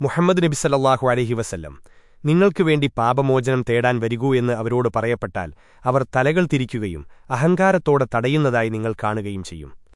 മുഹമ്മദ് നബി സല്ലാഹു അലഹി വസല്ലം നിങ്ങൾക്കു വേണ്ടി പാപമോചനം തേടാൻ വരികൂ എന്ന് അവരോട് പറയപ്പെട്ടാൽ അവർ തലകൾ തിരിക്കുകയും അഹങ്കാരത്തോടെ തടയുന്നതായി നിങ്ങൾ കാണുകയും ചെയ്യും.